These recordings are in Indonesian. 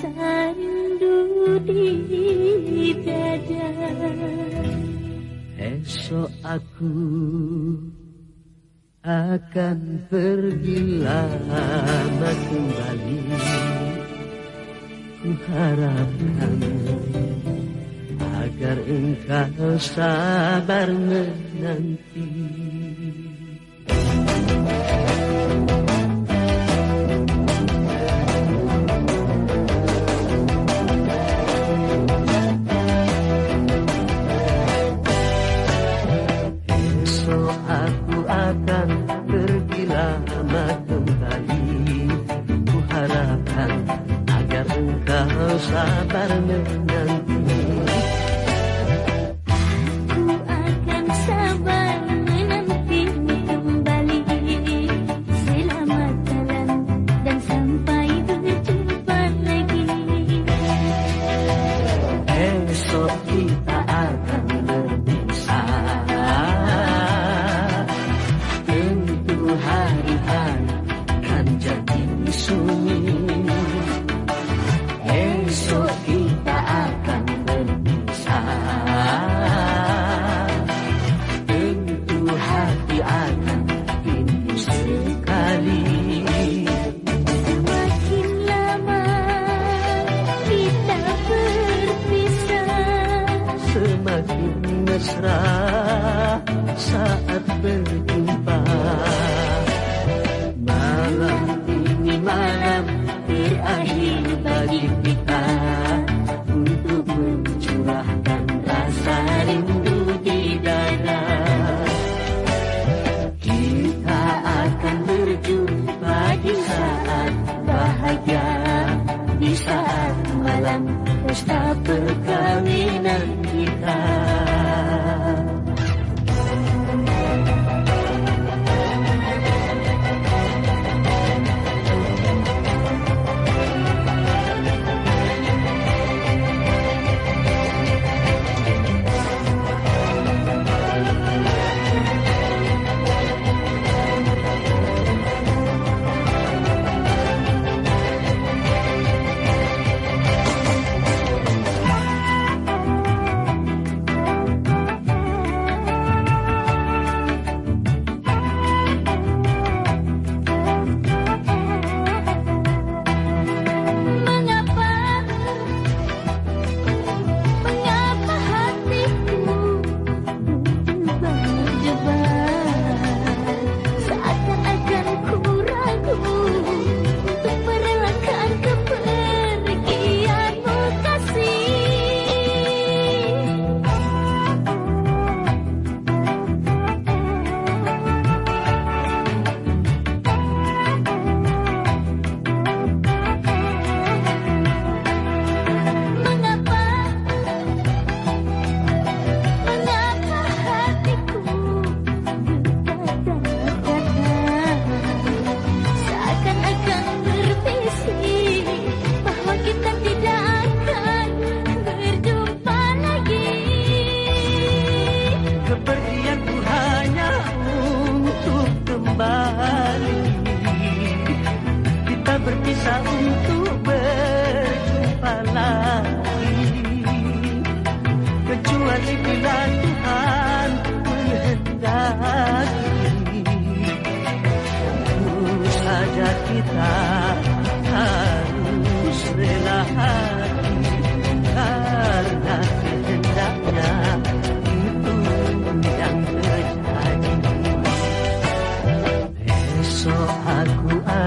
sandu di dada. Esok aku akan pergi lama kembali. Ku harapkan agar engkau sabar menanti. cintai Ku harapkan agar engkau sabar menanti aku akan sabar menantimu kembali. Selamat jalan dan sampai berjumpa lagi. semakin mesra saat berjumpa. Malam ini malam terakhir bagi kita Untuk mencurahkan rasa rindu di dada. Kita akan berjumpa di saat bahagia Di saat malam pesta perkawinan.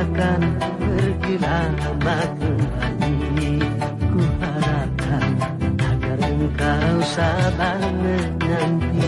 akan berkilah kembali Ku harapkan agar engkau sabar menanti.